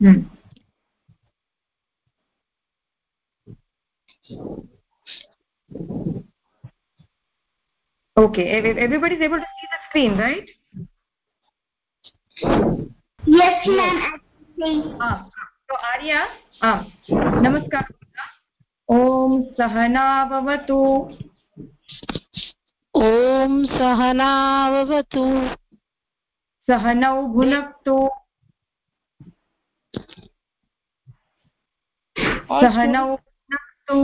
hmm. okay everybody is able to see the screen right yes ma'am ah so arya ah namaskar ॐ सहना भवतु ॐ सहनावतु सहनौ भुनक्तु सहनौ भुनक्तु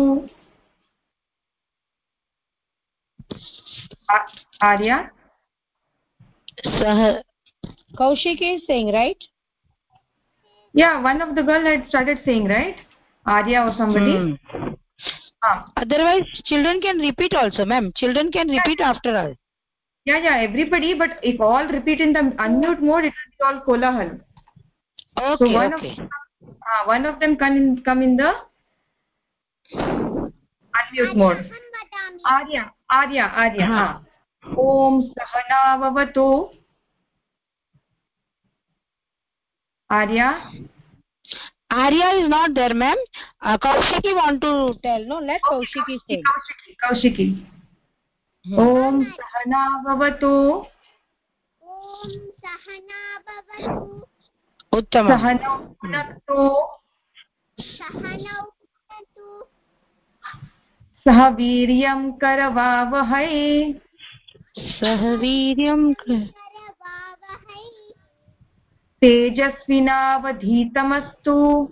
arya sah kaushik is saying right yeah one of the girl had started saying right arya or somebody hmm. ah. otherwise children can repeat also ma'am children can repeat yeah. after us yeah yeah everybody but if all repeat in the unmute mode it will be all kolahal Okay so one okay. of uh, one of them come in come in the unmute mode arya arya arya ha ॐ सहनावतु arya arya is not there ma'am uh, kaushiki want to tell no let okay, kaushiki say kaushiki kaushiki ॐ सहना भवतु ॐ सहना भवतु उत्तमं सहनौ भुनक्तु सह वीर्यं करवावहै। सह वीर्यं तेजस्विनावधीतमस्तु।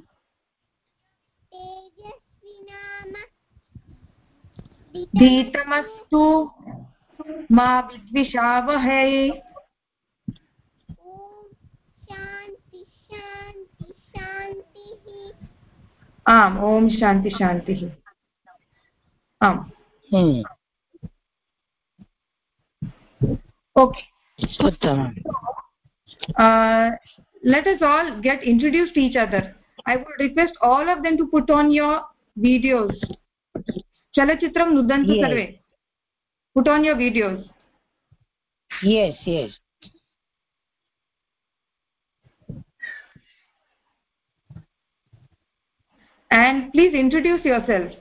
धीतमस्तु मा विद्विषावहै। आम् ओम् शान्ति शान्तिः। आम्। हम्म। Okay. Let us all get introduced each other I would request all of them to put on your videos चलचित्रं नुदन्तु सर्वे put on your videos yes yes and please introduce yourself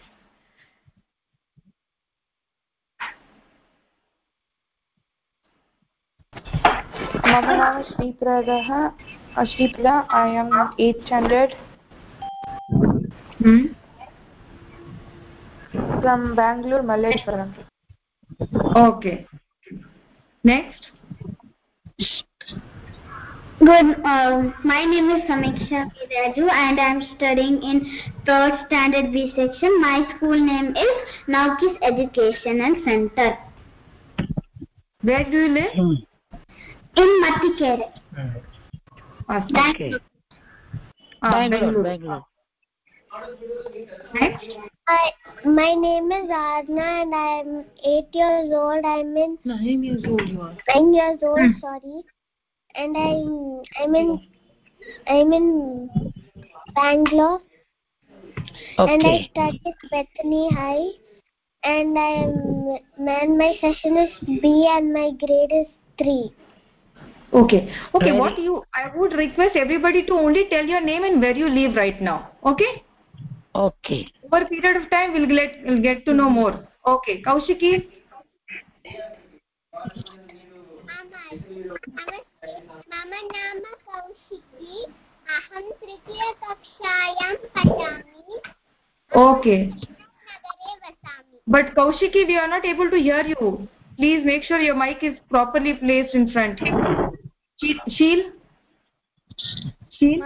मम नाम श्रीप्रदः श्रीप्रदा I am eight standard from Bangalore Malleshwaram okay next good uh, my name is samiksha viraju and i am studying in third standard b section my school name is naukis educational center where do you live hmm. in matikere okay bangalore bangalore next Hi, my name is Arna and I'm eight years old. I'm in nine years old. You nine years old. Hmm. Sorry, and I'm I'm in I'm in Bangalore. Okay. And I study Bethany High, and I'm man. My session is B, and my grade is three. Okay. Okay. Very what you? I would request everybody to only tell your name and where you live right now. Okay okay over a period of time we'll get we'll get to know more okay kaushiki मम नाम कौशिकी अहं तृतीयकक्षायां पठामि। Okay but Kaushiki we are not able to hear you please make sure your mic is properly placed in front शील शील शील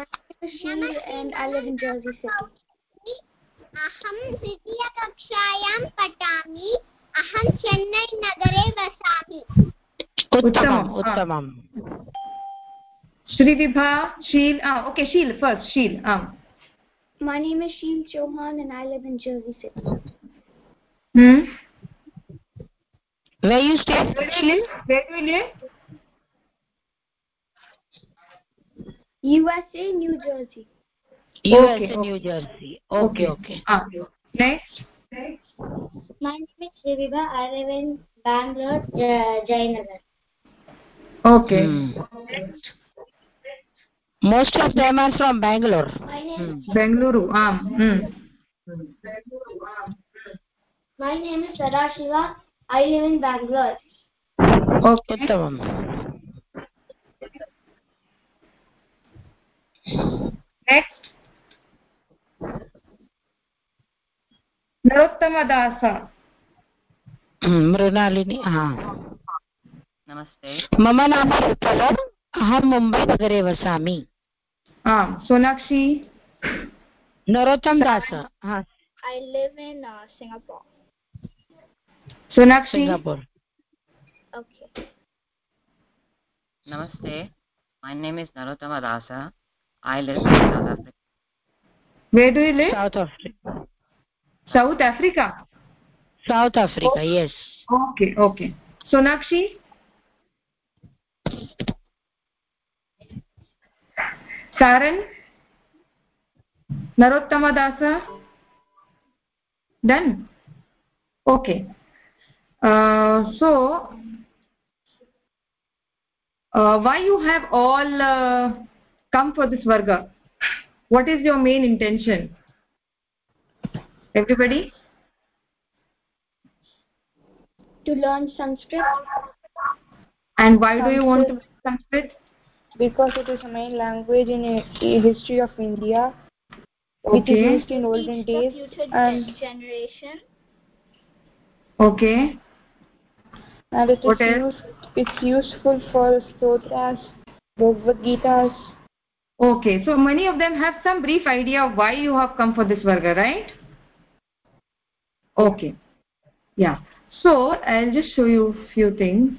अहं पठामि। अहं चेन्नै नगरे वसामि उत्तमम् उत्तमम् Shrivibha, Sheel. Ah, okay, Sheel first. Sheel. Ah. My name is Sheel Chauhan and I live in Jersey City. Hmm. Where you stay? Where do you live? Where do you live? USA, New Jersey. USA, okay, okay. New Jersey. Okay, okay. okay. Ah, next. next. My name is Shrivibha. I live in Bangalore, uh, Jayanagar. Okay. Hmm. Next. Most of them are from bangalore hmm. bengaluru um mm. my name is Sadashiva. I live in Bangalore. okay uttamam next narottama dasa Mrinalini हा नमस्ते मम नाम उत्पल अहं मुम्बई नगरे वसामि। Sonakshi? Narottam Das I Singapore. Singapore नमस्ते my name is Narottam Das I live in South Africa where do you live South Africa south okay okay Sonakshi saran narottama dasa done? Okay. Uh, so uh, why you have all uh, come for this varga? What is your main intention? Everybody? To learn Sanskrit. And why do you want to learn sanskrit because it is a main language in uh, a, a history of India, which is used in olden days. future And, generation. okay and it What is else? used, it's useful for stotras, Bhagavad Gitas. okay so many of them have some brief idea of why you have come for this varga right okay yeah so i'll just show you a few things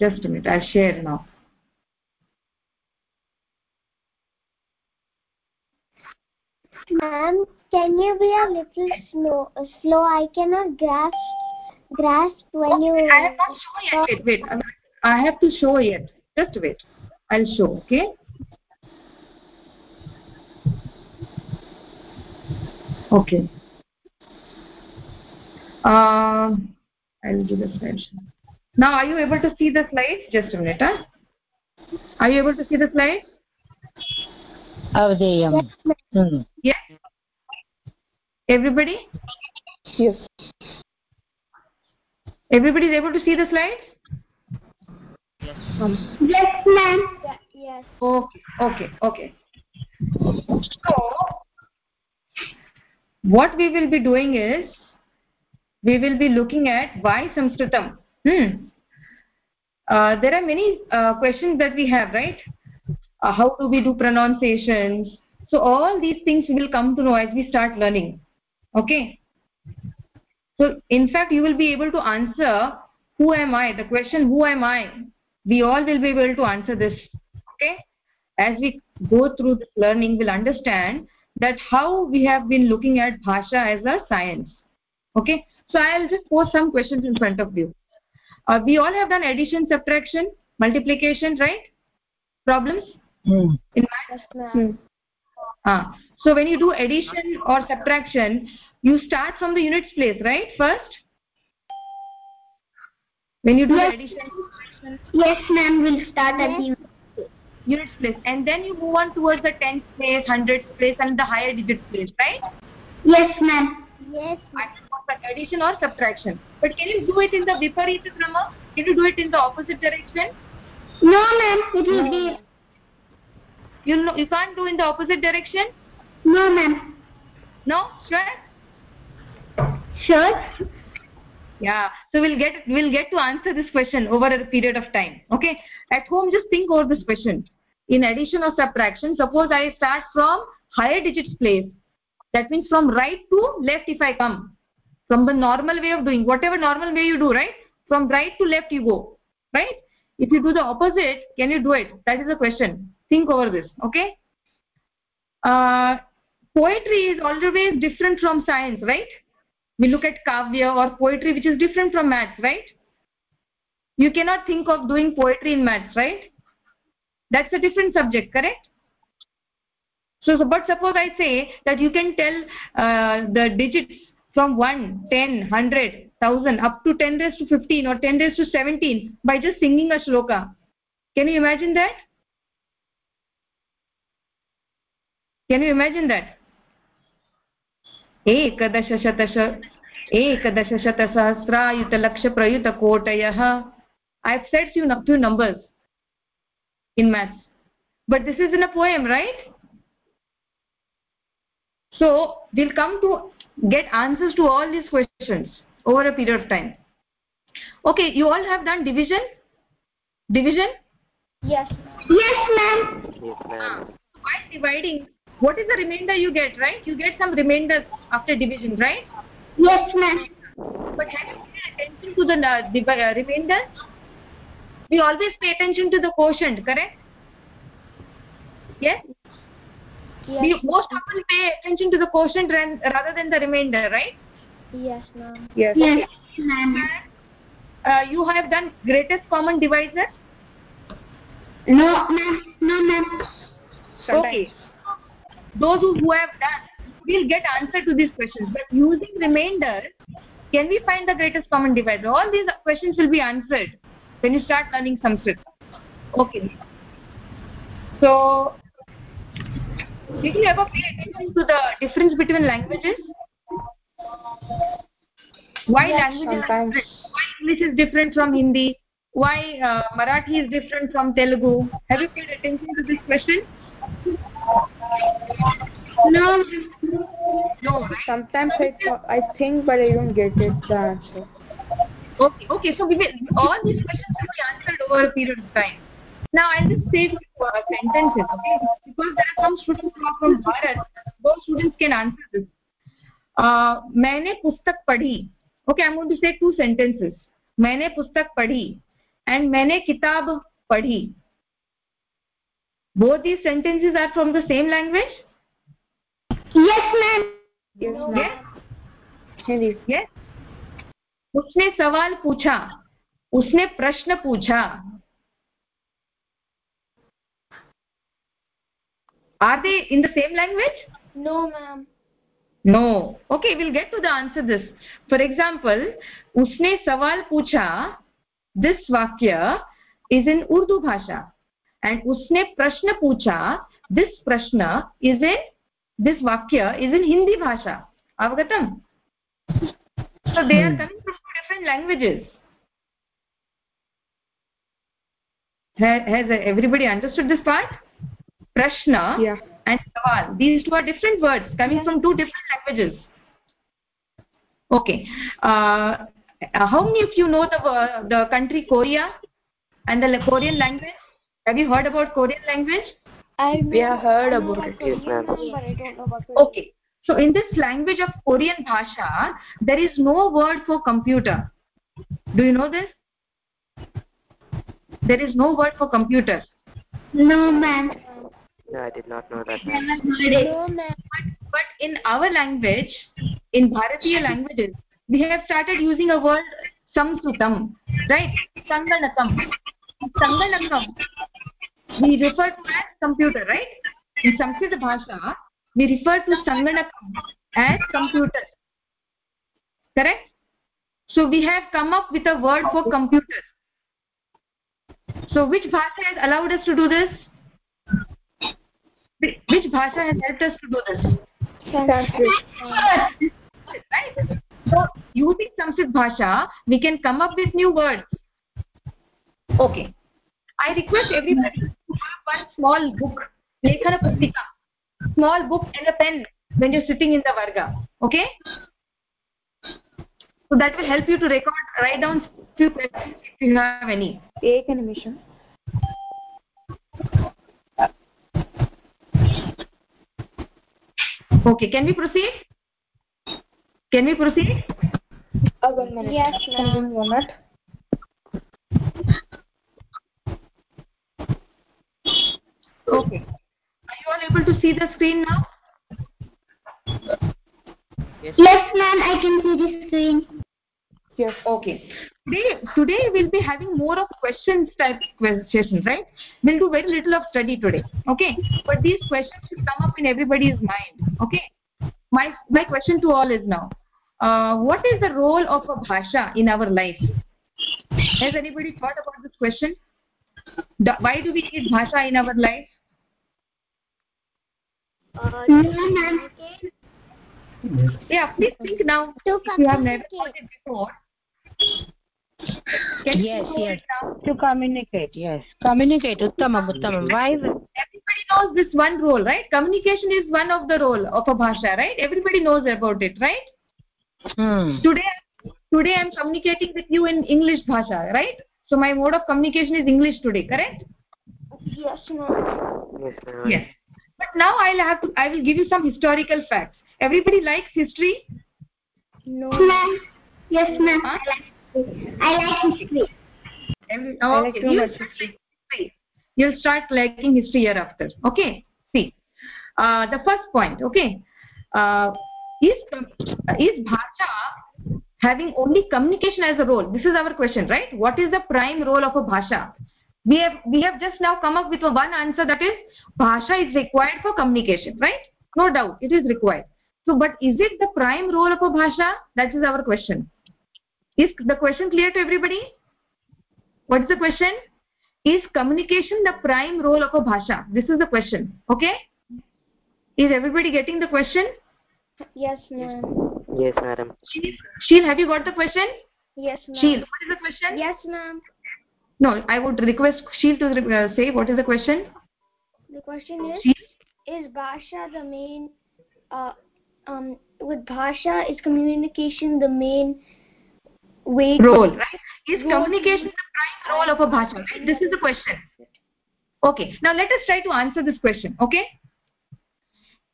just a minute i'll share now Ma'am, can you be a little slow? uh, Slow. I cannot grasp grasp when you. i have not shown yet wait wait i have to show yet just wait i'll show okay okay um i'll do the slide now are you able to see the slides just a minute huh? are you able to see the slides avdeyam hmm. everybody? Yes. Everybody is able to see the slides? Yes. Ma'am yes ma'am. Yeah, yes. Okay okay okay. So what we will be doing is we will be looking at why samskritam hmm. Uh, there are many uh, questions that we have right? Uh, how do we do pronunciations? So all these things will come to know as we start learning. Okay? So in fact you will be able to answer who am i? The question who am i? we all will be able to answer this. Okay? As we go through this learning we'll understand that how we have been looking at bhasha as a science. Okay? So i'll just pose some questions in front of you. Uh, we all have done addition subtraction multiplication right? Problems Hmm. in math Yes, ah so when you do addition or subtraction you start from the units place right first when you do Yes. addition Yes, ma'am. We'll start at the. units place and then you move on towards the tens place hundreds place and the higher digit place right Yes, ma'am. Yes. either for addition or subtraction but can you do it in the viparita krama can you do it in the opposite direction No, ma'am. It will be. You know you can't do in the opposite direction? No, ma'am. no? Sure Sure. yeah. So we'll get we'll get to answer this question over a period of time okay? At home just think over this question. In addition or subtraction suppose i start from higher digits place. That means from right to left if i come. From the normal way of doing whatever normal way you do right? From right to left you go right? If you do the opposite can you do it? That is the question think over this okay? Uh, poetry is always different from science right? We look at kavya or poetry which is different from maths right? You cannot think of doing poetry in maths right? That's a different subject correct? So, but suppose i say that you can tell uh, the digits from 1 10 100 1000 up to 10 raised to 15 or 10 raised to 17 by just singing a shloka. Can you imagine that can you imagine that? Ekadashashatash ekadashashatasahasrayutalakshprayutakotayah i have said few few numbers in maths. But this is in a poem right? So we'll come to get answers to all these questions over a period of time. Okay you all have done division? Division? Yes. Yes ma'am. Yes ma'am. Ah, while dividing what is the remainder you get right you get some remainder after division right Yes, ma'am. but have you paid attention to the uh, divi- uh, remainder we always pay attention to the quotient correct yes Yes. we most often pay attention to the quotient rather than the remainder right Yes, ma'am. Yes. Yes, ma'am. uh, you have done greatest common divisor No, ma'am. No, ma'am. okay those who, who have done will get answer to these questions. But using remainder can we find the greatest common divisor? All these questions will be answered when you start learning sanskrit okay. So did you ever pay attention to the difference between languages? Why languages are sometimes. different? Why english is different from hindi? Why uh, marathi is different from telugu? Have you paid attention to this question No. no? Sometimes I I think, but I don't get it the answer. okay okay so we will all these questions will be answered over a period of time now i'll just say few uh, sentences okay because there are some students who are from bharat those students can answer this uh, मैंने पुस्तक पढ़ी okay i'm going to say two sentences मैंने पुस्तक पढ़ी and मैंने किताब पढ़ी both these sentences are from the same language Yes, ma'am. Yes, ma'am. yes Hindi. yes उसने सवाल पूछा उसने प्रश्न पूछा are they in the same language No, ma'am. no okay we'll get to the answer this for example उसने सवाल पूछा this vakya is in urdu bhasha and उसने प्रश्न पूछा दिस प्रश्न इज़ ए दिस वाक्य इज़ इन हिंदी भाषा अवगतम अवगतम् languages has everybody understood this part प्रश्न एंड सवाल these two are different words coming from two different languages okay how many if you know the country Korea and the Korean language have you heard about korean language I We have heard I about about it, yes, Korean, ma'am. but I don't know about Korean. okay so in this language of korean bhasha there is no word for computer do you know this there is no word for computer No, ma'am. No, I did not know that, ma'am. Never heard it. No, ma'am. but, but in our language in bharatiya languages we have started using a word samskritam right sanganakam sanganakam we refer to as computer right? In sanskrit bhasha we refer to sanganakam as computer. Correct? So we have come up with a word for computer. So which bhasha has allowed us to do this? Which bhasha has helped us to do this? Sanskrit. right? So using sanskrit bhasha we can come up with new words. Okay i request everybody to have one small book lekhana pustika. Small book and a pen when you're sitting in the varga okay? So that will help you to record write down few questions if you have any. ek nimisham okay can we proceed? Can we proceed? One minute yes one minute. Okay are you all able to see the screen now Yes. Yes, ma'am. I can see the screen. Yes. okay today today we'll be having more of questions type questions right we'll do very little of study today okay but these questions should come up in everybody's mind okay my my question to all is now uh, what is the role of a bhasha in our life has anybody thought about this question why do we need bhasha in our life Uh, No, to ma'am. communicate. yeah please think now To if you have never communicate. heard it before can yes yes to communicate yes communicate uttamam uttamam why is it everybody knows this one role right communication is one of the role of a bhasha right everybody knows about it right hmm. today today i'm communicating with you in english bhasha right so my mode of communication is english today correct Yes, ma'am. Yes, ma'am. yes but now i'll have to i will give you some historical facts everybody likes history No. Ma'am. Yes, ma'am. Huh? I like history. I like history. Every, I oh, like okay. too you'll much start liking history. You'll start liking history hereafter. Okay. See, uh, the first point. Okay, uh, is is bhasha having only communication as a role? This is our question, right? What is the prime role of a bhasha? We have we have just now come up with one answer that is bhasha is required for communication, right? No doubt, it is required. So, but is it the prime role of a bhasha? That is our question. Is the question clear to everybody? what is the question is communication the prime role of a bhasha this is the question okay is everybody getting the question Yes, ma'am. Yes, madam. sheel Sheel, have you got the question Yes, ma'am. sheel what is the question Yes, ma'am. No i would request sheel to uh, say what is the question? The question is, is Bhasha the main, uh, um, with Bhasha, is communication the main way role right? Is Role. communication the prime role of a bhasha right? This is the question. Okay now let us try to answer this question okay?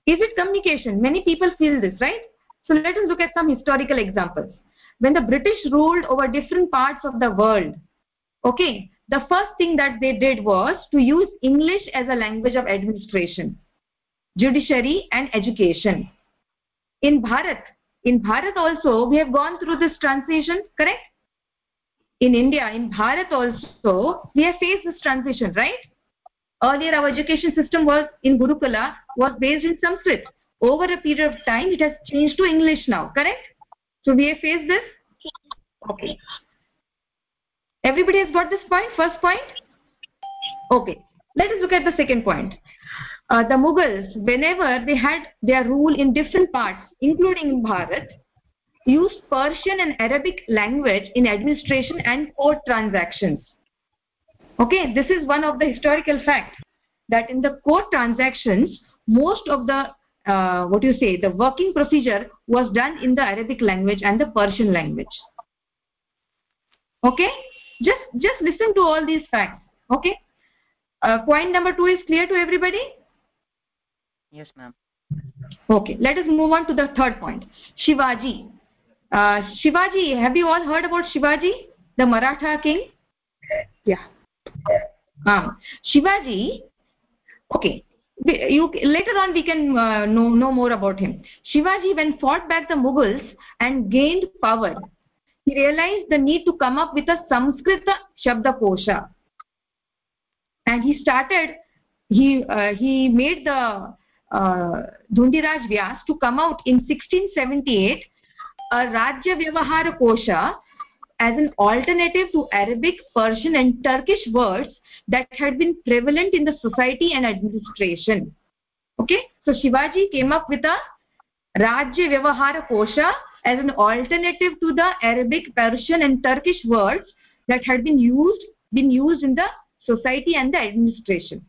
Is it communication? Many people feel this right? So let us look at some historical examples. When the british ruled over different parts of the world okay the first thing that they did was to use english as a language of administration judiciary and education. In bharat in bharat also we have gone through this transition correct? In india in bharat also we have faced this transition right? Earlier our education system was in gurukula was based in sanskrit. Over a period of time it has changed to english now correct? So we have faced this? Okay everybody has got this point? First point? Okay. Let us look at the second point. Uh, the mughals whenever they had their rule in different parts including in bharat used persian and arabic language in administration and court transactions. Okay this is one of the historical facts that in the court transactions most of the uh, what you say the working procedure was done in the arabic language and the persian language. Okay just just listen to all these facts okay? Uh, point number 2 is clear to everybody? Yes, ma'am. okay let us move on to the third point. Shivaji. Uh, shivaji have you all heard about shivaji the maratha king? Yeah. um, shivaji okay you later on we can uh, know know more about him. Shivaji when fought back the mughals and gained power he realized the need to come up with a sanskrit shabda kosha. And he started he uh, he made the uh, dhundiraj vyas to come out in 1678 a rajya vyavahara kosha as an alternative to arabic persian and turkish words that had been prevalent in the society and administration. Okay? So shivaji came up with a rajya vyavahara kosha as an alternative to the arabic persian and turkish words that had been used been used in the society and the administration.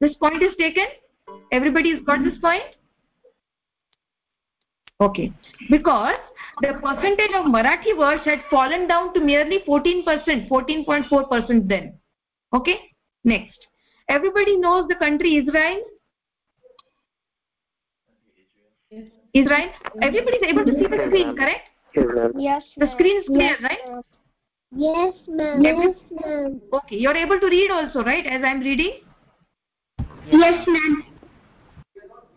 This point is taken? Everybody has got this point? Okay. Because the percentage of marathi words had fallen down to merely 14% 14.4% then. Okay? Next. Everybody knows the country israel israel everybody is able to see the screen correct? Yes, ma'am. Yes, the screen is clear right? Yes, ma'am. yes ma'am. okay you're able to read also right as i'm reading? Yes, ma'am.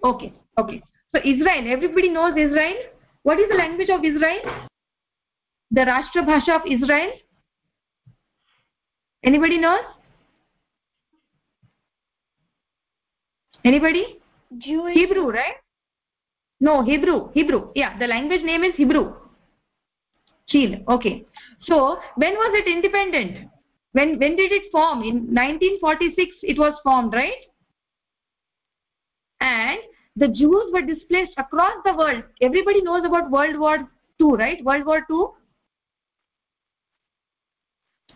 okay okay. So israel everybody knows israel? What is the language of israel? The rashtra bhasha of israel? Anybody knows? Anybody? Jewish. hebrew right no hebrew hebrew. Yeah the language name is hebrew. Chile. okay. So when was it independent? When when did it form? In 1946 it was formed right? And the jews were displaced across the world. Everybody knows about world war 2 right? World war 2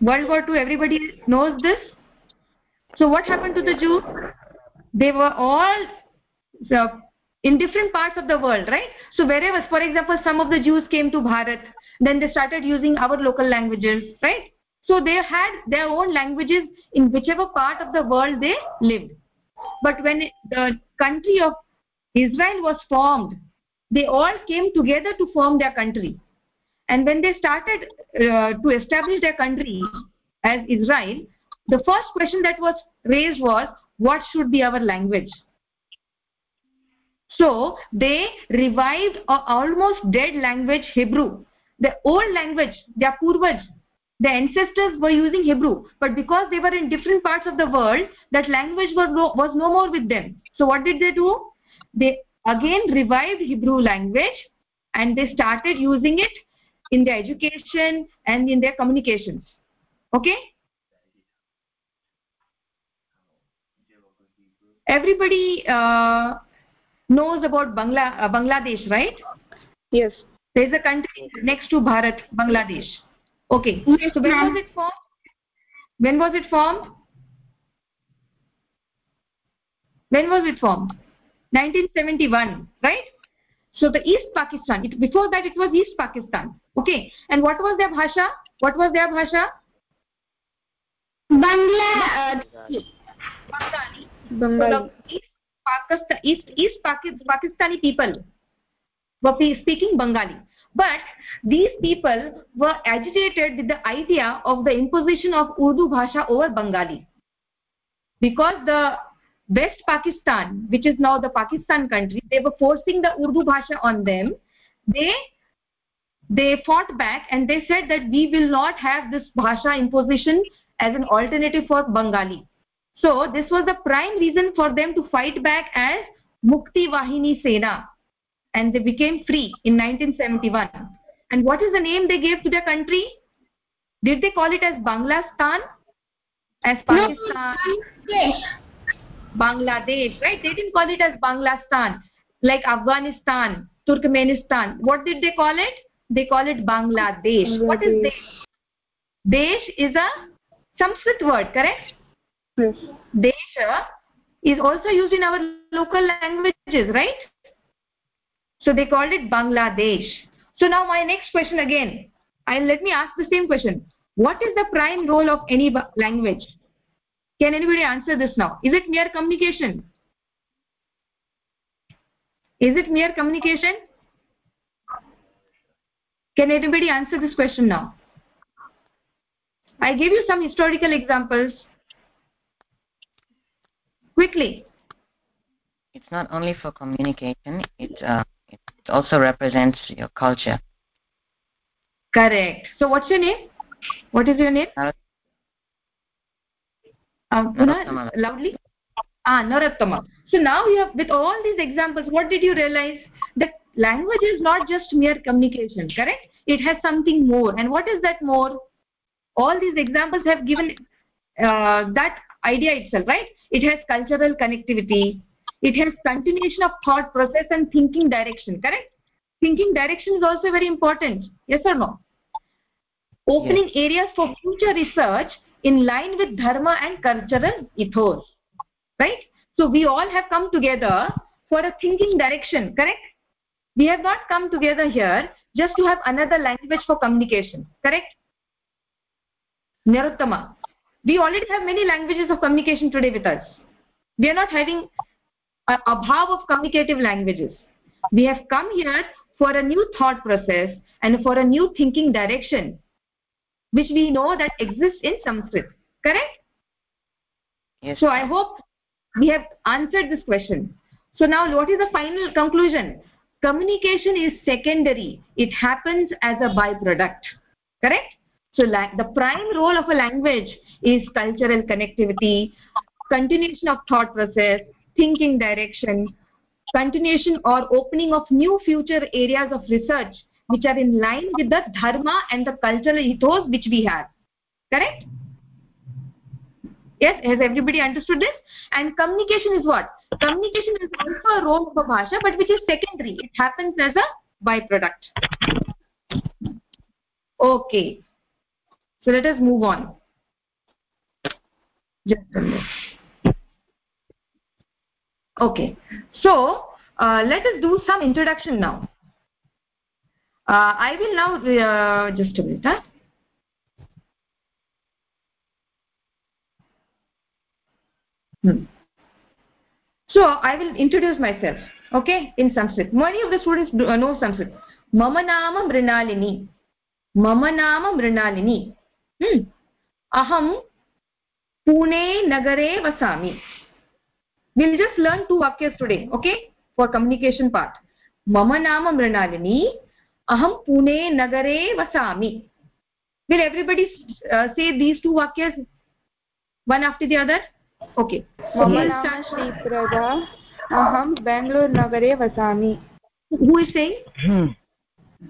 world war 2 everybody knows this? So what happened to the jews? They were all so, in different parts of the world right? So wherever for example some of the jews came to bharat then they started using our local languages right? So they had their own languages in whichever part of the world they lived. But when the country of israel was formed they all came together to form their country. And when they started uh, to establish their country as israel the first question that was raised was what should be our language so they revived a almost dead language hebrew. The old language their purvaj the ancestors were using hebrew. But because they were in different parts of the world that language was no, was no more with them. So what did they do? They again revived hebrew language and they started using it in their education and in their communications. Okay? Everybody uh, knows about Bangla, uh, Bangladesh, right? Yes. There is a country next to Bharat, Bangladesh. Okay. Yes, so when was it formed? When was it formed? When was it formed? 1971, right? So the East Pakistan. It, before that, it was East Pakistan. Okay. And what was their bhasha? What was their bhasha? Bangla. Uh, Bengali. So the East, Pakistan, East, East Pakistani people were speaking Bengali. But these people were agitated with the idea of the imposition of Urdu Bhasha over Bengali. Because the West Pakistan, which is now the Pakistan country, they were forcing the Urdu Bhasha on them. They they fought back and they said that we will not have this Bhasha imposition as an alternative for Bengali. So this was the prime reason for them to fight back as Mukti Vahini Sena and they became free in 1971. And what is the name they gave to their country? Did they call it as Banglastan? As Pakistan? yes. Bangladesh, right? They didn't call it as Banglastan, like Afghanistan, Turkmenistan. What did they call it? They call it Bangladesh. What is Bangladesh. Desh? Desh is a Sanskrit word, correct? Desha is also used in our local languages, right? So they called it Bangladesh. So now my next question again. I let me ask the same question. What is the prime role of any language? Can anybody answer this now? Is it mere communication? Is it mere communication? Can anybody answer this question now? I gave you some historical examples. Quickly. It's not only for communication. It uh, it also represents your culture. Correct. So what's your name? What is your name? Um, Puna, Narottama. loudly. Ah, Narottama. So now you have, with all these examples, what did you realize? That language is not just mere communication, correct? It has something more. And what is that more? All these examples have given uh, that idea itself, right? It has cultural connectivity. It has continuation of thought process and thinking direction, correct? Thinking direction is also very important. Yes or no? opening areas for future research in line with dharma and cultural ethos right so we all have come together for a thinking direction correct we have not come together here just to have another language for communication correct narottama we already have many languages of communication today with us. We are not having a abhav of communicative languages. We have come here for a new thought process and for a new thinking direction which we know that exists in sanskrit. Correct? Yes. so i hope we have answered this question. So now what is the final conclusion? Communication is secondary. It happens as a byproduct. Correct so the prime role of a language is cultural connectivity continuation of thought process thinking direction continuation or opening of new future areas of research which are in line with the dharma and the cultural ethos which we have. Correct? Yes? Has everybody understood this? And communication is what? Communication is also a role of a bhasha but which is secondary. It happens as a byproduct. Okay so let us move on. Just a minute okay. So uh, let us do some introduction now. Uh, i will now uh, just a minute huh? hmm. so i will introduce myself okay in sanskrit. Many of the students do, uh, know sanskrit. Mama nama mrinalini. Mama nama mrinalini. Hmm. अहं पुणे नगरे वसामि। Will just learn two वाक्यस् today okay for communication part मम नाम मृणालिनी अहं पुणे नगरे वसामि। Will everybody say these two वाक्यस् one after the other okay अहं बेङ्गलूर् नगरे वसामि। हू hmm.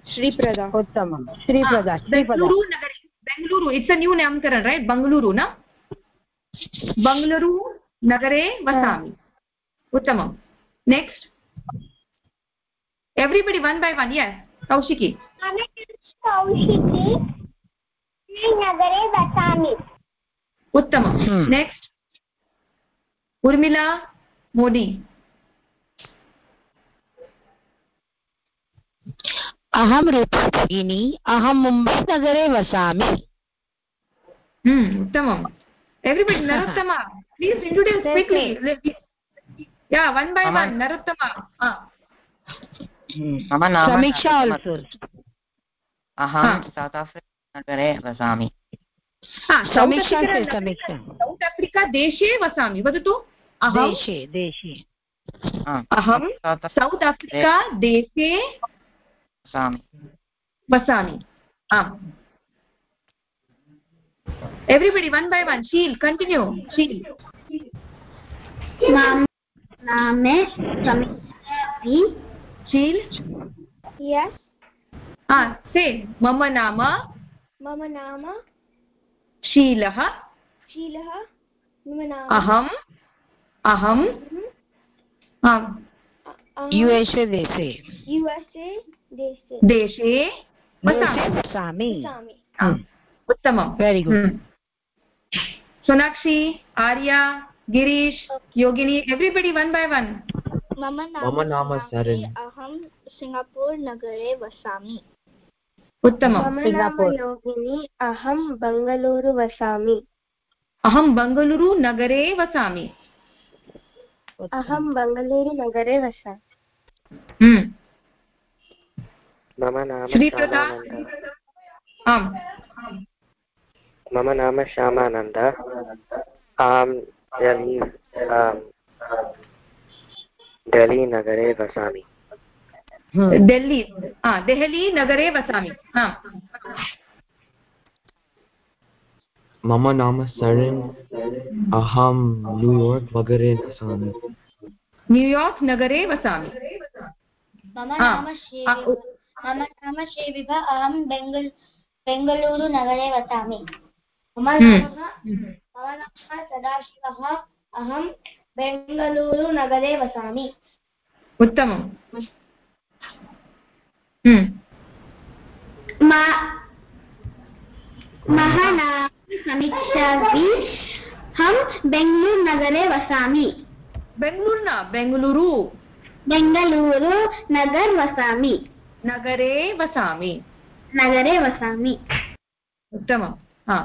श्रीप्रदा उत्तमं Shriprada ah, Shriprada Bengaluru it's a new नामकरण रैट् बङ्गलूरु न? बङ्गलूरु नगरे वसामि। उत्तमं next everybody one by one yes Kaushiki. उत्तमं नेक्स्ट् हम्म। उर्मिला मोदी। अहम रूपाक्षिणी अहम मुंबई वसामि। हम्म, उत्तमम्। Everybody Narottama please introduce quickly yeah one by one Narottama हाँ। समीक्षा अहं हाँ। सौत् हाँ, आफ्रिका नगरे वसामि समीक्षा सौत् आफ्रिका देशे वसामि वदतु। देशे देशे। अहं सौत् आफ्रिका देशे वसामि वसामि आम् everybody one by one sheil continue sheil mam name samipi sheil yes ah say mama nama mama nama शीलः शीलः अहम् अहम् आम् युएसए देशे युएसए देशे। देशे वसामि। उत्तमं very good. Sonakshi Arya Girish Yogini everybody one by one मम मम नाम अहं सिङ्गापुर् नगरे वसामि। योगिनी अहं बङ्गलूरु वसामि। अहं बङ्गलूरु नगरे वसामि। अहं बङ्गलूरु नगरे वसामि। Hmm. मम नाम श्रीप्रदा श्यामानन्द। आम्। मम नाम श्यामानन्द। डेल्ही आम्, डेल्ही-नगरे वसामि। डेल्ली देहली नगरे वसामि। हा। मम नाम सरन् अहं न्यूयार्क् नगरे वसामि। न्यूयार्क् नगरे वसामि। मम हा. नाम श्री आ, उ- मम नाम श्रीविभा अहं बेङ्गल् बेङ्गलूरु नगरे वसामि मम Hmm. नाम मम नाम सदाशिवः अहं बेङ्गलूरु नगरे वसामि उत्तमम् Hmm. मम नाम समीक्षापि हम बेङ्गलूरु नगरे वसामि बेङ्गलूरु न बेङ्गलूरु बेङ्गलूरु नगर वसामि नगरे वसामि। नगरे वसामि। उत्तमं हा।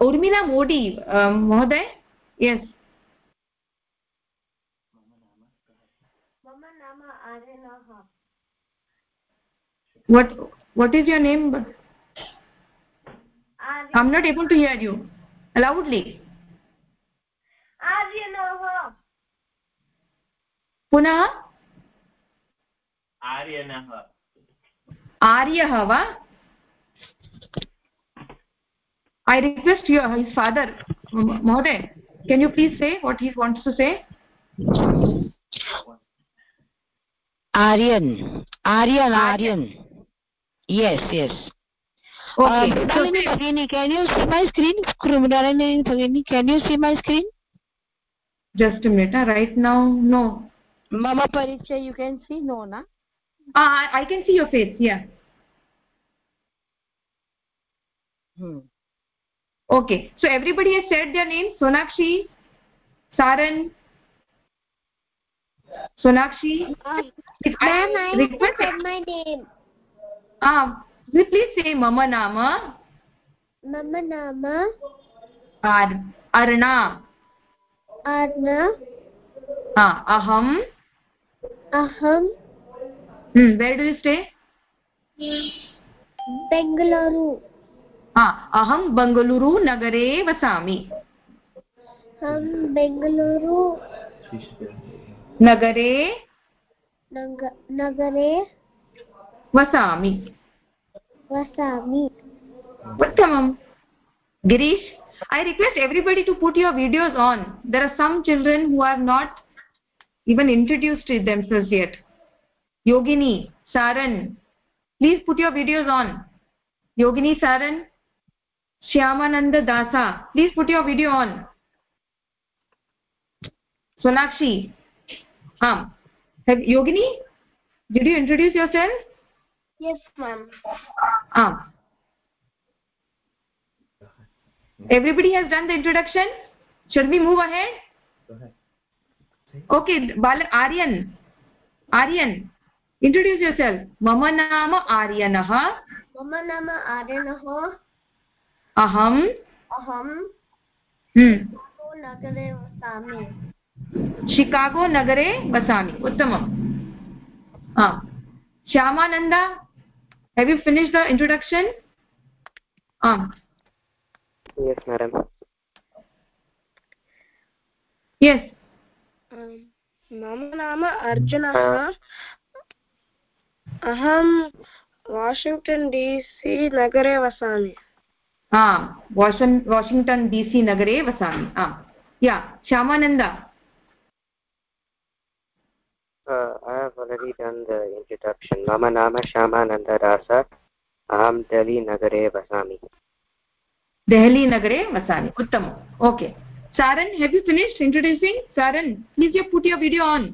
उर्मिला मोदी महोदय? Yes what what is your name? i'm not able to hear you. Loudly. आर्यनः। पुनः? आर्यनः। आर्यः वा i request your his father mohoday can you please say what he wants to say Aryan Aryan Aryan yes yes okay Mrinalini भगिनी can you see my screen Mrinalini भगिनी can you see my screen just a minute huh? right now no mama parichaya you can see no na Ah I, I can see your face yeah. Hmm. okay. So everybody has said their name. Sonakshi saran sonakshi. Uh, if Ma'am, I I request said my name. ah please say mama nama. Mama Nama. Ar arna. Arna. Ah aham. Aham hmm, where do you stay? Bengaluru ah aham bangalore nagare vasami Ham Bengaluru nagare Naga- Nagare vasami Vasami. uttamam girish i request everybody to put your videos on. There are some children who have not even introduced themselves yet yogini saran please put your videos on yogini saran shyamananda dasa please put your video on sonakshi um have yogini did you introduce yourself Yes, ma'am. um everybody has done the introduction shall we move ahead okay bal aryan aryan introduce yourself मम नाम आर्यनः। मम नाम आर्यनः। अहम्। अहं हम्म। Chicago नगरे वसा उत्तमम्। Shyamanand have you finish the introduction आम्। Yes madam. अं, अहं वाशिङ्ग्टन् डि नगरे वसामि। हा वाशन् वाशिङ्ग्टन् डि नगरे वसामि हा। या श्यामानन्द। uh, इण्ट्रोडक्षन् मम नाम श्यामानन्ददास अहं देहली नगरे वसामि। देहली नगरे वसामि उत्तमम्। Okay Saran have you finished introducing Saran please you put your video on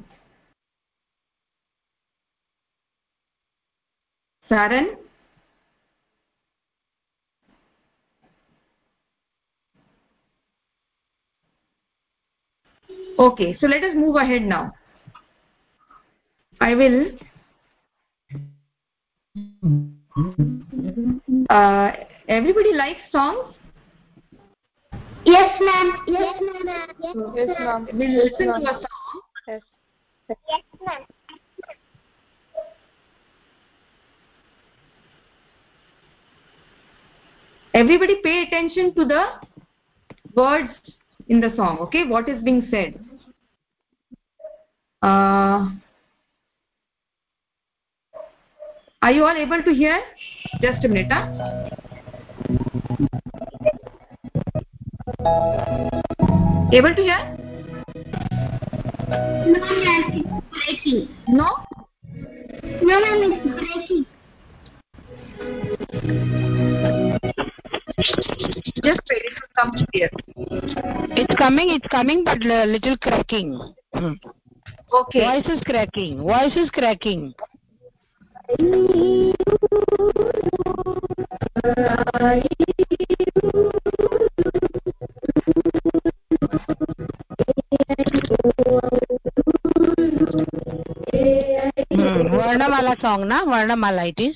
saran okay so let us move ahead now. I will uh, everybody likes songs? Yes ma'am. Yes ma'am. Yes ma'am yes, ma we'll listen to a song. Yes ma'am. Everybody pay attention to the words in the song okay? What is being said? Uh, are you all able to hear? Just a minute huh? able to hear it's coming but little cracking. Okay. Voice is cracking. Voice is cracking. Hmm. varnamala song na? Varnamala it is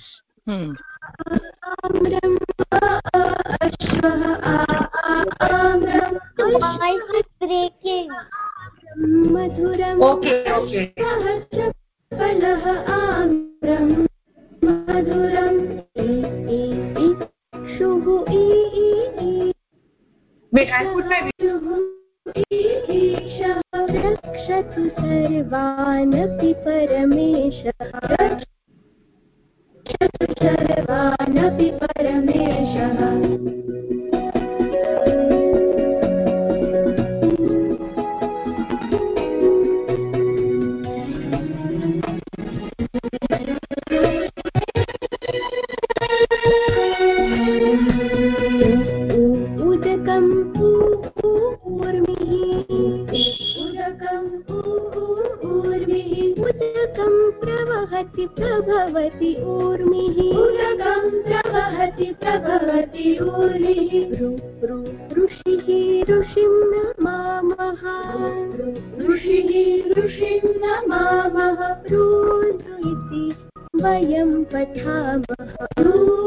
ऋषिः ऋषिं नमामः ऋ इति वयं पठामः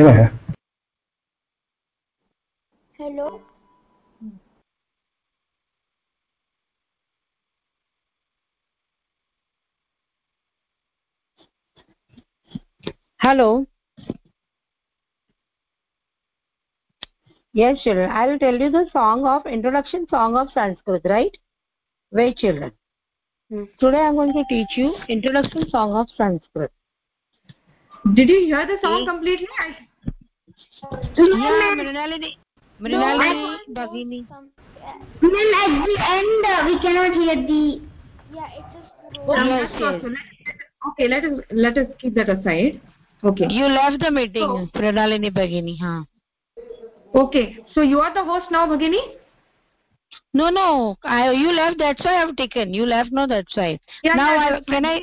Yeah. Hello. Hello. Yes, children. I will tell you the song of introduction song of Sanskrit, right? Wait, children. Hmm. Today I am going to teach you introduction song of Sanskrit. Did you hear the song completely? I, Yeah, Mrinalini. Mrinalini, Bhagini. Ma'am, at the end, uh, we cannot hear the... Yeah, it's a Oh, yes, yes. okay, let us let us keep that aside. Okay. You left the meeting, Mrinalini Bhagini. Huh. Okay. So you are the host now, Bhagini? No, no. I, you left. That's why I have taken. You left. No, that's why. Yeah, now, yeah, I, can I?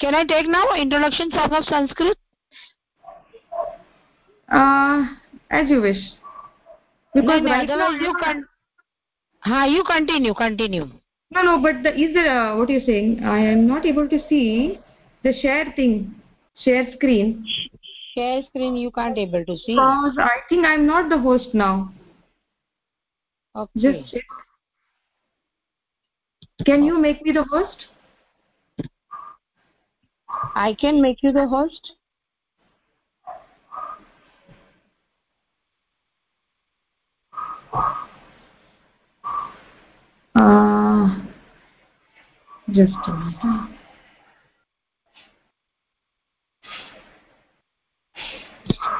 Can I take now introduction song of Sanskrit? Uh, as you wish. Because no, right now, otherwise you can. Ha, you continue. Continue. No, no, but the, is there, uh, what you're saying, I am not able to see the share thing, share screen. Share screen. You can't able to see. Because I think I'm not the host now. Okay. Just check. Can you make me the host? I can make you the host. Uh, just a minute.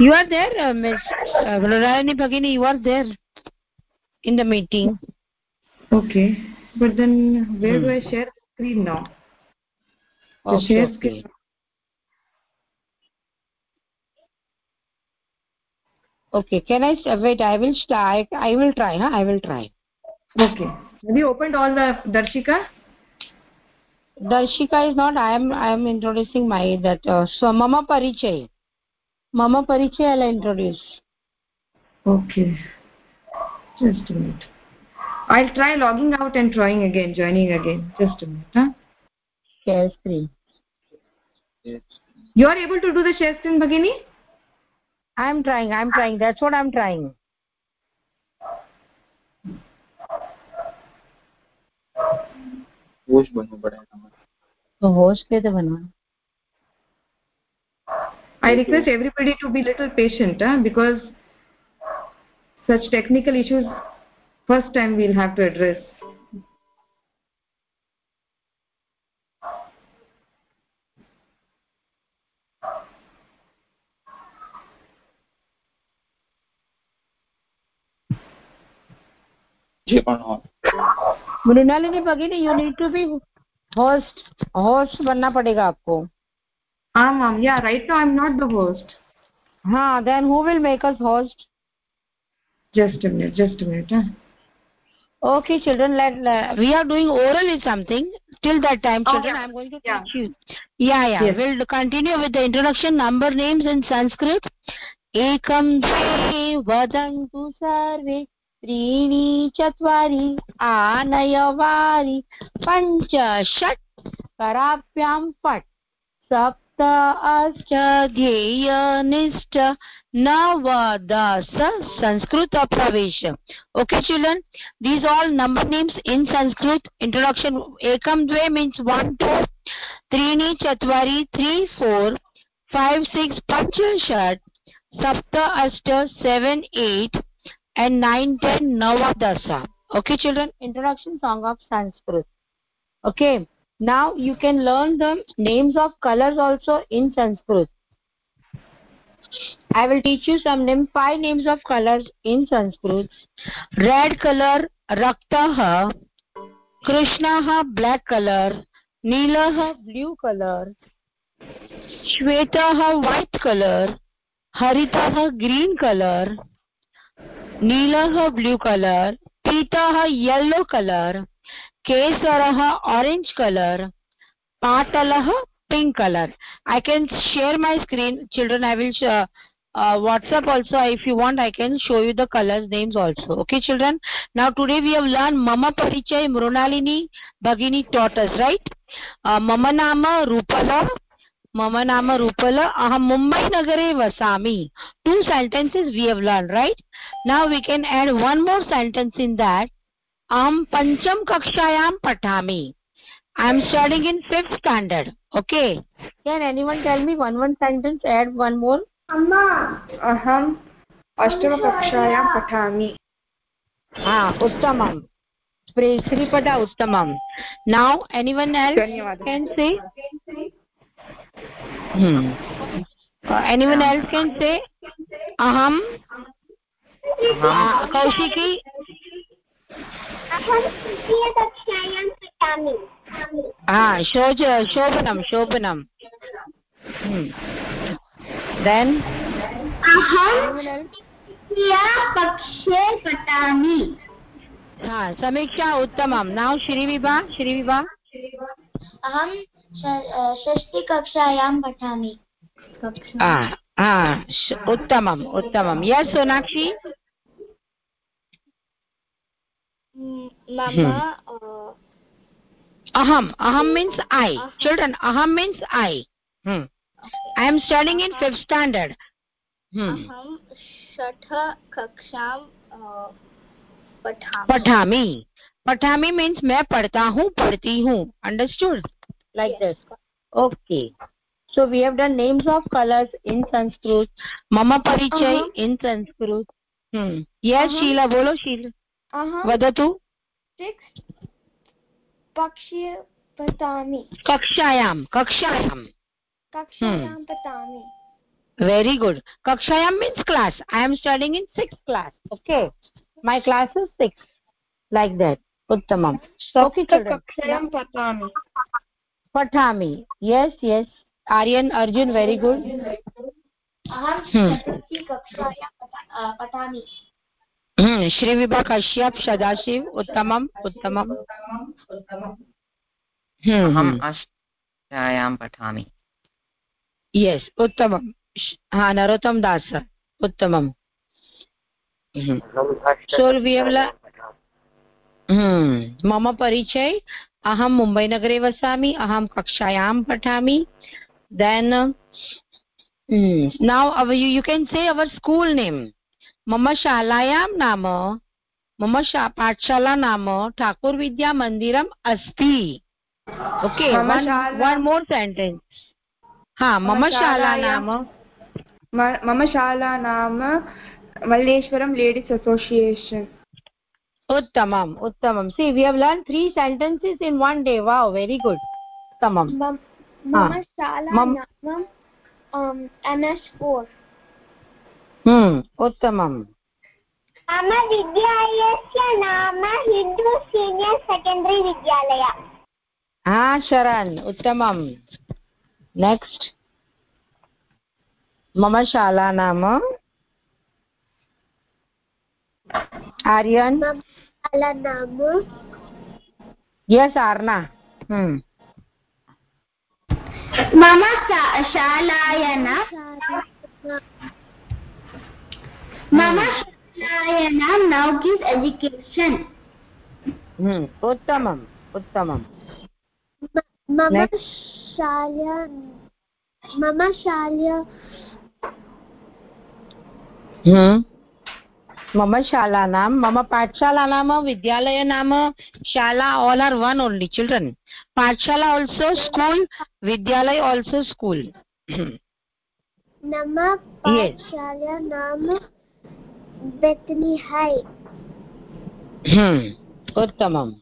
You are there, uh, Miss uh, Mrinalini Bhagini. You are there in the meeting. Okay. But then where do Hmm. I share the screen now? The Okay, share screen. Okay. Okay, can I s- wait? I will start. I will try. Huh? I will try. Okay. Have you opened all the Darshika? Darshika is not. I am. I am introducing my that. Uh, so Mama Parichay. Mama Parichay. I'll introduce. Okay. Just a minute. I'll try logging out and trying again, joining again. Just a minute. Huh? Share screen. You are able to do the share screen, Bhagini? I am trying. I am trying. That's what I am trying. Host बनना पड़ेगा तो host कैसे बनवाना I request everybody to be little patient huh? because such technical issues first time we'll have to address. जी प्रणाम मृणालिनी भगिनी you need to be host host बनना पड़ेगा आपको। हाँ ma'am yeah right now I am not the host हाँ then who will make us host just a minute just a minute okay children late we are doing oral is something till that time children I am going to teach you yeah yeah will continue with the introduction number names in Sanskrit एकम द्वे वदन्तु सर्वे त्रीणि चत्वारि आनयवारि पञ्च षट् कराभ्यां पट् सप्त अष्ट ध्येयनिष्ठ नव दश संस्कृत प्रवेश okay children these all number names in Sanskrit introduction एकम द्वे मीन्स वन टू त्रीणि चत्वारि थ्री फोर फाइव सिक्स पञ्च षट् सप्त अष्ट seven eight and 9 10 nava okay children? Introduction song of sanskrit. Okay now you can learn the names of colors also in sanskrit. I will teach you some name five names of colors in sanskrit. Red color raktah krishnah black color. Neelah blue color. Shvetah white color. Haritah green color नीला है blue colour, पीता है yellow colour, केसर है orange colour, पातल है pink colour I can share my screen children I will WhatsApp also if you want I can show you the colour names also okay children now today we have learn मम परिचय मृणालिनी भगिनी टॉटस right मम नाम रूपला मम नाम रूपल अहम मुंबई नगरे वसा two sentences we have learn right now we can add one more sentence in that अहम पंचम कक्षायाम पठामी। I am studying in fifth standard okay can anyone tell me one one sentence add one more अहम अष्टम कक्षायाम पठा हाँ उत्तम। श्रीपदा उत्तम। Now anyone else can say anyone else can say अहम कौशिकी हा शोज़ शोभनं शोभनं देन् कक्षे पठामि हा समीक्षा उत्तमं नौ श्रीविभा श्रीविभा अहं षष्टि कक्षायां पठामि। उत्तमम् उत्तमं य सोनाक्षी? हम्म। अहम् अहं मीन्स् ऐ चिल्ड्रन् अहं means I I am studying in fifth standard पठामि। पठामि। मीन्स् मे पढता हूँ पढती हूँ। Understood like this okay so we have done names of colors in sanskrit mama parichay Uh-huh. in sanskrit hmm yes Uh-huh. sheila bolo sheila अहं वदतु six पक्षे पठामि कक्षायां कक्षायां कक्षायां पठामि very good kakshayam means class i am studying in sixth class okay my class is six like that uttamam okay children कक्षायां पठामि पठामि। Yes yes Aryan Arjun very good पठामि। हम्म, श्रीविभा कश्यप् सदाशिव उत्तमम् उत्तमम्। अहम् हम्म। अष्टायां पठामि। यस् उत्तमं हा नरोत्तम दास उत्तमं हम्म। सोल् मम परिचय अहं मुम्बैनगरे वसामि अहं कक्षायां पठामि। Then now you can say our school name मम शालायां नाम मम शा पाठशाला नाम ठाकुर विद्या मन्दिरम् अस्ति। ओके वन् मोर् सेण्टेन्स् हा मम मम शाला नाम। मम शाला नाम Malleshwaram ladies association uttamam uttamam see we have learned three sentences in one day wow very good uttamam mama shala naam um ms4 hmm uttamam मम विद्यालयस्य नाम हिंदू सीनियर् सेकेण्डरि विद्यालय हा शरण् उत्तमं नेक्स्ट् मम शाला नाम Aryan Alanamu. Yes, Arna. Hmm. मम शालायन। मम शालायन नौ गिव्स् एजुकेशन् उत्तमम् उत्तमम्। मम शाल्या मम शाल्या hmm. मम शाला नाम मम पाठशाला नाम विद्यालय नाम शाला all are one only children पाठशाला ऑल्सो स्कूल विद्यालय ऑल्सो स्कूल मम पाठशाला नाम बेतनी है उत्तमम्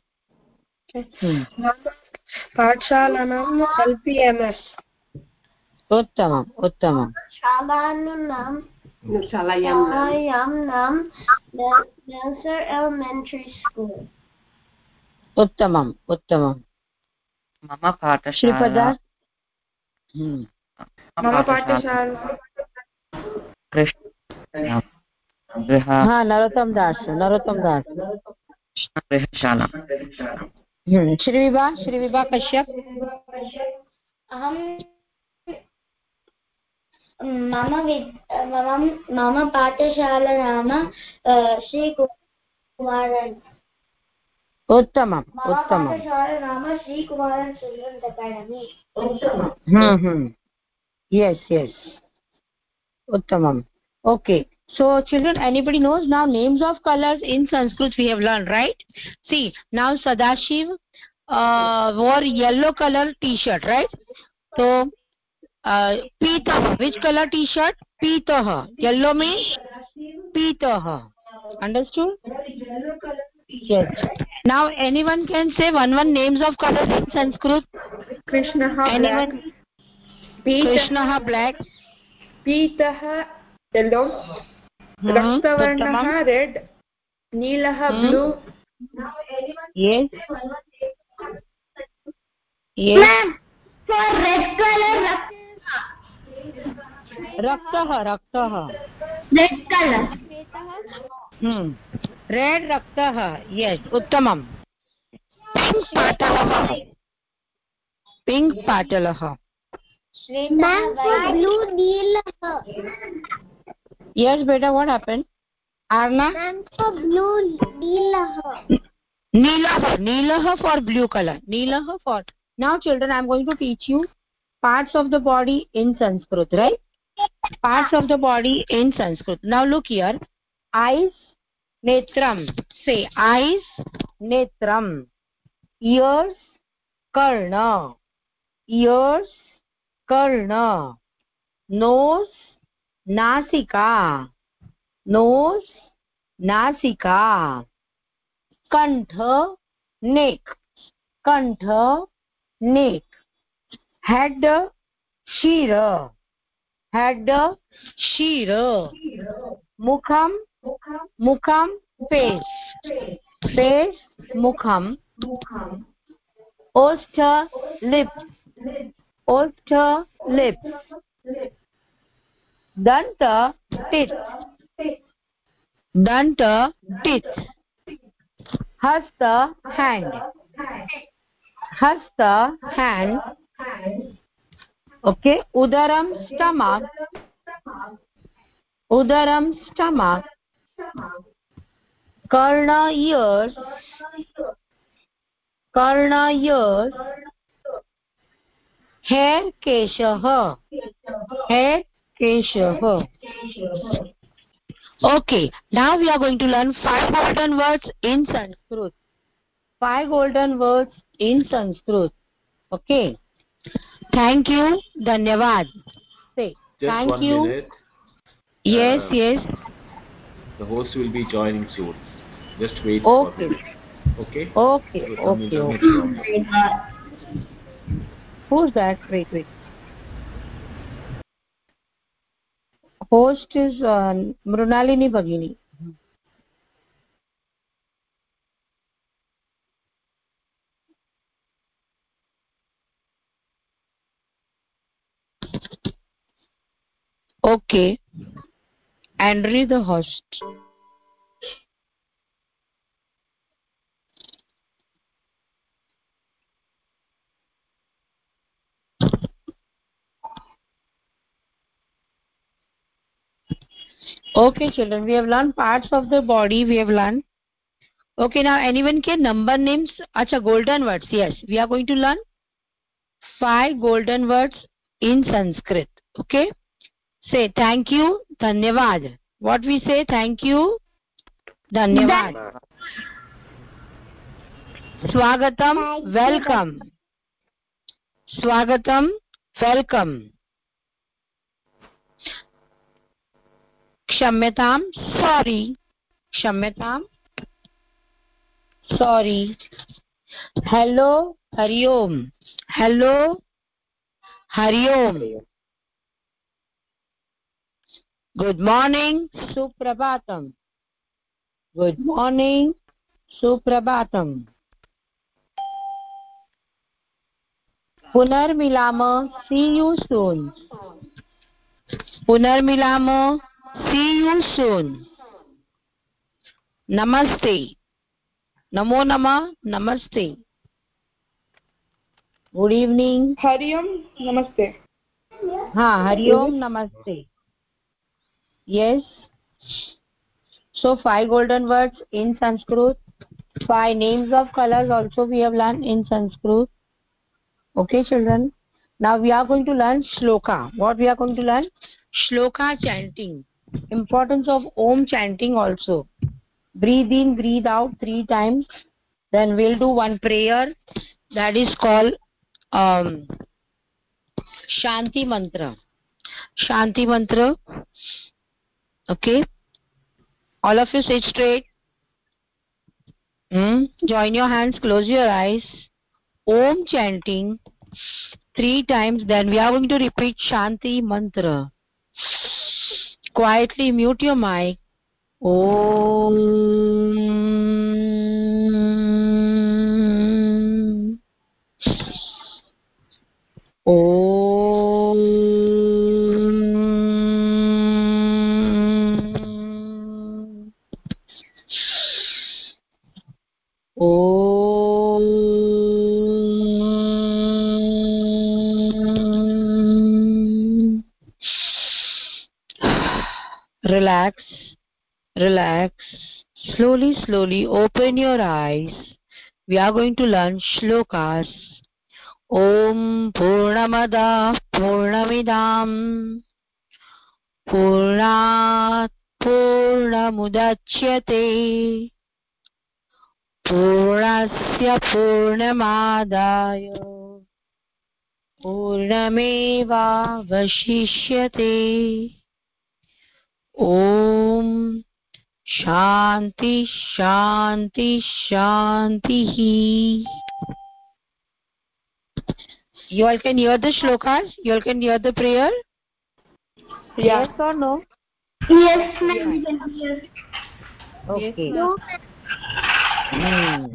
पाठशाला नाम कल्पी एम एस। उत्तमम् उत्तमं शाला नाम Shalayam Shalayam Nam. Nelser Elementary School. उत्तमम् उत्तमम् मम पाठशाला मम पाठशाला नरोत्तम दास नरोत्तम दास गृहशाला श्रीविभा श्रीविभा कश्यप अहं मम विद् मम मम पाठशाला नाम Shrikumar okay so children anybody knows now names of colours in Sanskrit we have learn right see now Sadashiv wore yellow colour T shirt right so पीत। विच कलर टी शर्ट पीत। येलो मी पीत understood yes now anyone can say one one names of colours in Sanskrit कृष्णः anyone कृष्णः black पीतः yellow रक्तवर्णः red नील blue yes yes red colour रक्त रक्तः रक्तः। रेड् कलर् रेड् रक्तः पिंक पाटल। पिङ्क् पाटलः यस् बेटा वाट् हेपेन् आर्ना नीलः नील for blue colour nil for now children I am going to teach you parts of the body in Sanskrit, right? Parts of the body in Sanskrit. Now, look here. Eyes, netram. Say eyes, netram. Ears, karna. Ears, karna. Nose, nasika. Nose, nasika. कंठ neck कंठ neck head शीर head शीर मुखम मुखम face face मुखम ओष्ठ lips ओष्ठ lips दंत teeth दंत teeth हस्त hand hasta hand okay उदरं stomach उदरं stomach कर्ण ears कर्ण ears hair केशः हेर् केशः ओके ना we are going to learn five golden words in Sanskrit five golden words in Sanskrit okay okay. Thank you dhanyavad say Just thank you minute. yes Uh, yes The host will be joining soon. Just wait Okay. for. Okay? okay There okay, okay. who's that wait wait host is uh, mrinalini bhagini Okay. Henry the host. Okay, children, we have learned parts of the body. We have learned. Okay, now anyone can number names? Acha, golden words. Yes, we are going to learn five golden words in Sanskrit. Okay, say thank you, dhanyavad. What we say? Thank you, dhanyavad. Swagatam, welcome. Swagatam, welcome. क्षम्यतां sorry क्षम्यतां sorry hello Hari Om hello Hari Om good morning Suprabhatam good morning सुप्रभातम पुनर्मिलाम see you soon पुनर्मिलाम see you soon नमस्ते नमो नमः नमस्ते good evening Hariom नमस्ते हाँ हरिओम नमस्ते yes. So five golden words in sanskrit. Five names of colors also we have learned in sanskrit. Okay children? Now we are going to learn shloka. What we are going to learn? Shloka chanting. Importance of om chanting also. Breathe in breathe out three times. Then we'll do one prayer. That is called um, shanti mantra. Shanti mantra okay? All of you sit straight. Mm? join your hands close your eyes. Om chanting three times then we are going to repeat shanti mantra. Quietly mute your mic. Om om relax slowly slowly open your eyes we are going to learn shlokas om purnamada purnamidam purnat पूर्णमुदच्यते पूर्णस्य पूर्णमादाय पूर्णमेवावशिष्यते ॐ शान्ति शान्ति शान्तिः you all can hear the shlokas you all can hear the prayer Yeah. yes or no Yes, ma'am. we can hear. okay Hmm.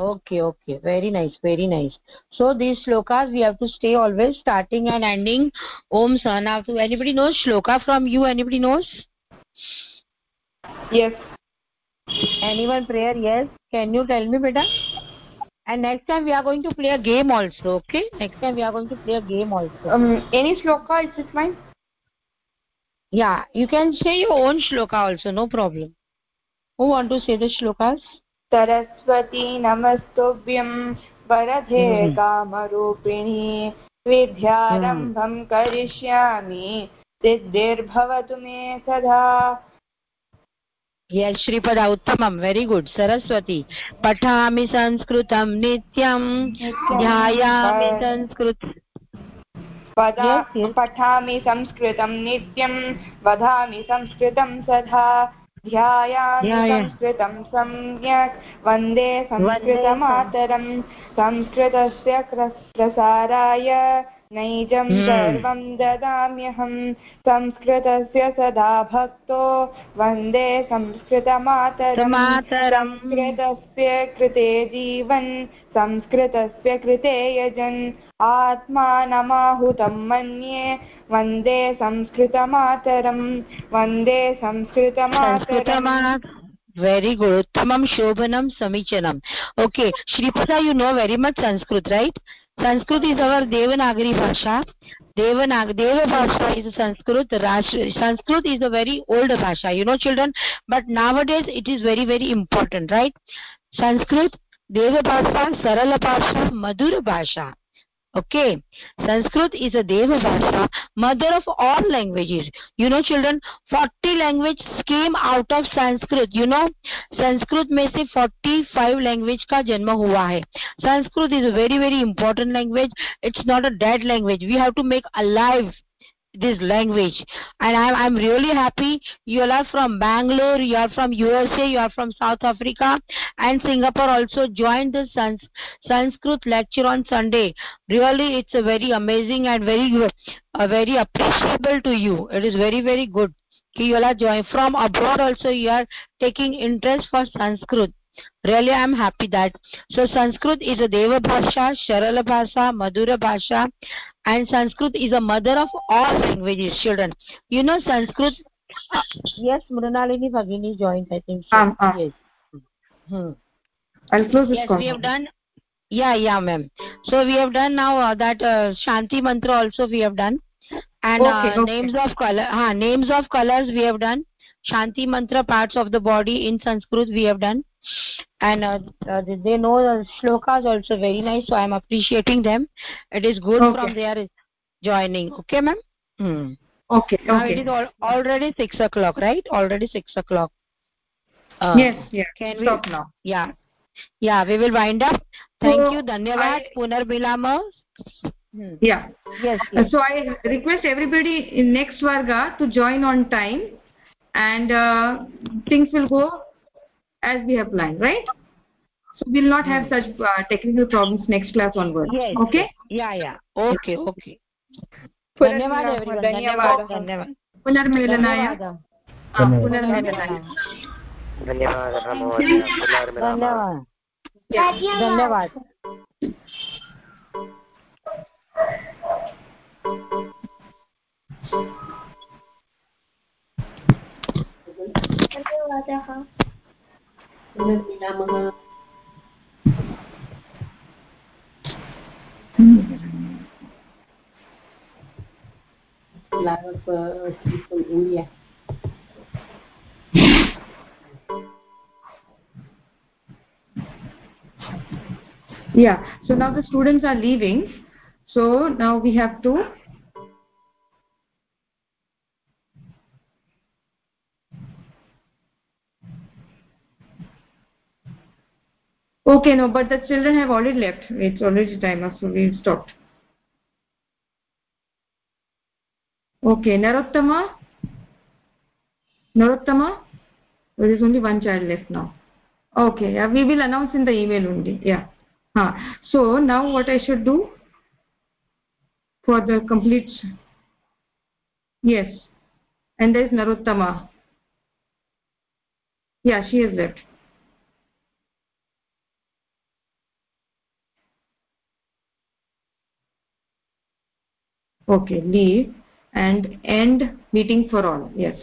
okay okay very nice very nice so these shlokas we have to stay always starting and ending om sana to anybody knows shloka from you anybody knows Yes. anyone prayer yes can you tell me beta and next time we are going to play a game also okay next time we are going to play a game also Um, any shloka is it fine? yeah you can say your own shloka also no problem who want to say the shlokas Saraswati नमस्तुभ्यं Vardhe Mhm. कामरूपिणी विद्यारम्भं करिष्यामि सिद्धिर्भवतु मे सदा yes Shripada उत्तम very good Saraswati पठामि संस्कृतम नित्यम ध्यायामि संस्कृत पठामि सदा नित्यम वधामि संस्कृतम सदा संस्कृतं सम्यक् वंदे संस्कृतमातरम् नैजं Hmm. सर्वं ददाम्यहं। संस्कृतस्य सदा भक्तो। वंदे संस्कृतमातरं मातरम् संस्कृतस्य कृते जीवन्। संस्कृतस्य कृते यजन्। आत्मानमाहुतं मन्ये। वंदे संस्कृतमातरं वंदे संस्कृतमातरम्। संस्कृतमा very good. uttamam shobhanam samichanam okay shripada you know very much sanskrit right? Sanskrit is our devanagari bhasha devanag deva bhasha is sanskrit Rash, sanskrit is a very old bhasha you know children but nowadays it is very very important right sanskrit deva bhasha sarala bhasha madhura bhasha okay sanskrit is a deva bhasha mother of all languages you know children 40 languages came out of sanskrit you know sanskrit में से 45 language का जन्म हुआ है sanskrit is a very very important language it's not a dead language we have to make alive this language. And I'm, I'm really happy. You all are from bangalore you are from usa you are from south africa. And singapore also joined the Sans sanskrit lecture on sunday. Really it's a very amazing and very uh, very appreciable to you. It is very very good. You all are joined from abroad also you are taking interest for sanskrit really i am happy that so sanskrit is a deva bhasha sharala bhasha madhura bhasha and sanskrit is a mother of all languages children you know sanskrit uh, yes mrinalini bhagini joined i think so. Um, um. yes hmm. I'll close this yes we have done yeah yeah ma'am so we have done now uh, that uh, shanti mantra also we have done and Okay, uh, okay. names of color ha names of colors we have done shanti mantra parts of the body in sanskrit we have done and uh, uh, they know the shlokas also very nice so i am appreciating them it is good Okay. from their joining okay ma'am hmm. Okay, now it okay. is al already 6 o'clock right already 6 o'clock uh, Yes, yes. can Stop we now. yeah yeah we will wind up thank So, you dhanyavad I- punarmilama hmm. Yeah. yes yes So I request everybody in next Varga to join on time and uh, things will go as we have planned, right? So we'll not have such uh, technical problems next class onwards. yes Okay? yeah yeah okay okay पुनर्मिलामः धन्यवाद everyone धन्यवादः धन्यवाद पुनर्मेलनाय धन्यवाद Ah, धन्यवादः पुनर्मेलनाय धन्यवादः महोदय पुनर्मिलामः धन्यवाद धन्यवाद धन्यवादः पुनर्मिलामः lot of uh, people from India. Yeah. So now the students are leaving. So now we have to Okay, no, but the children have already left. It's already time so we stopped. Okay, Narottama? Narottama? There is only one child left now. Okay, yeah, we will announce in the email only. Yeah. Huh. So now what I should do for the complete? Yes. And there is Narottama. Yeah, she has left. Okay, leave and end meeting for all. Yes.